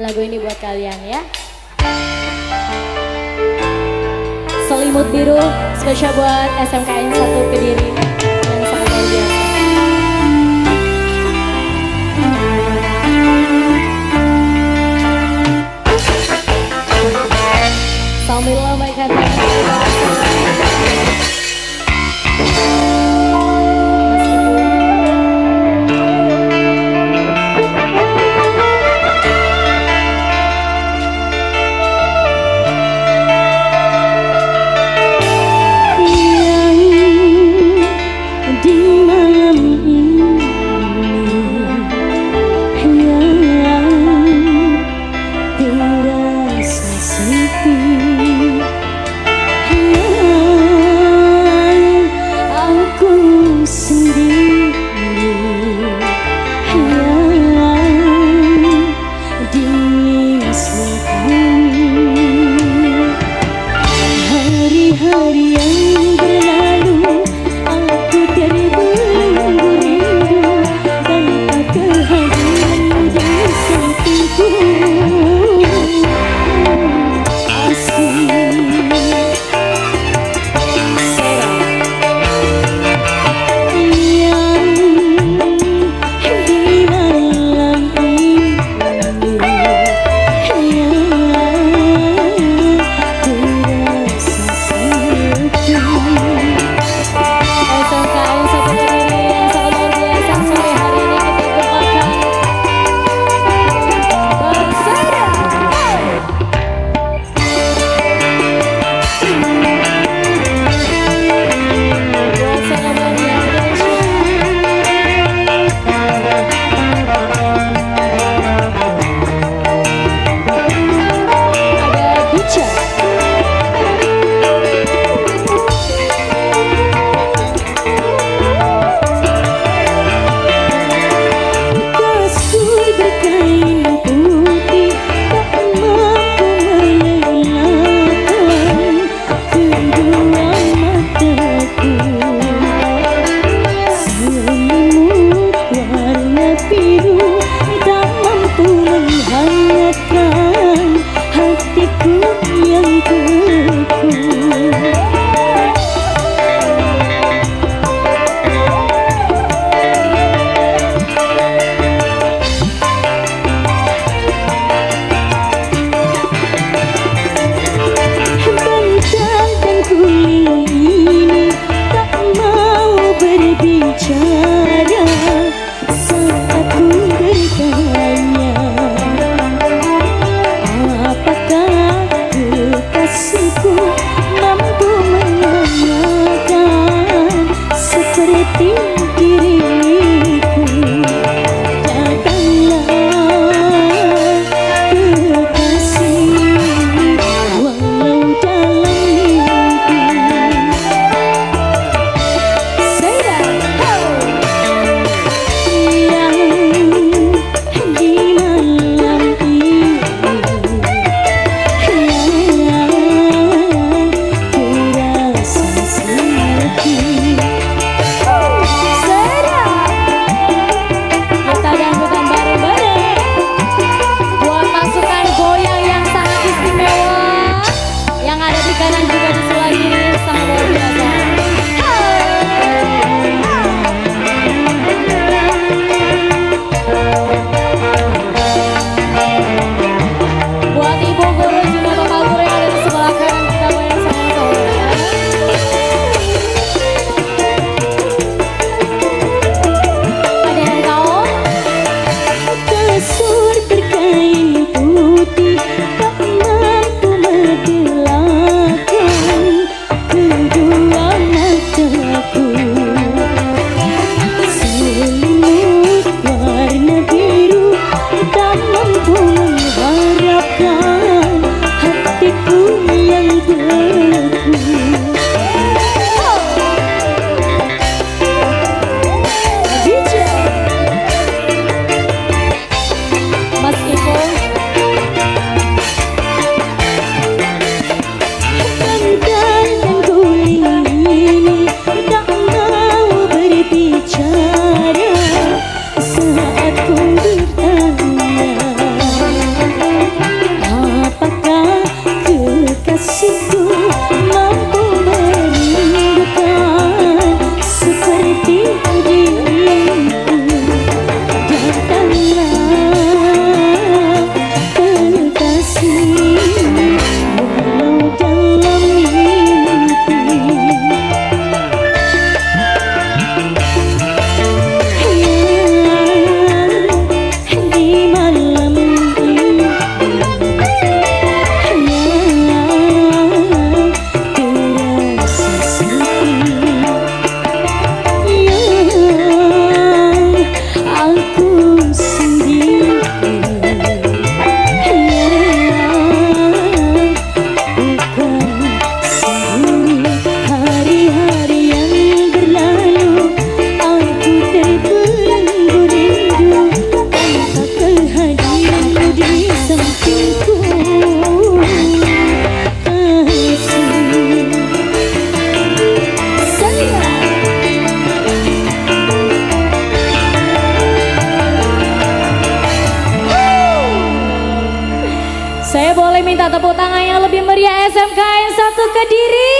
lagu ini buat kalian ya. Selimut biru spesial buat SMKN 1 Kediri yang sangat luar biasa. Minta tepuk tangan yang lebih meriah SMK yang satu Kediri.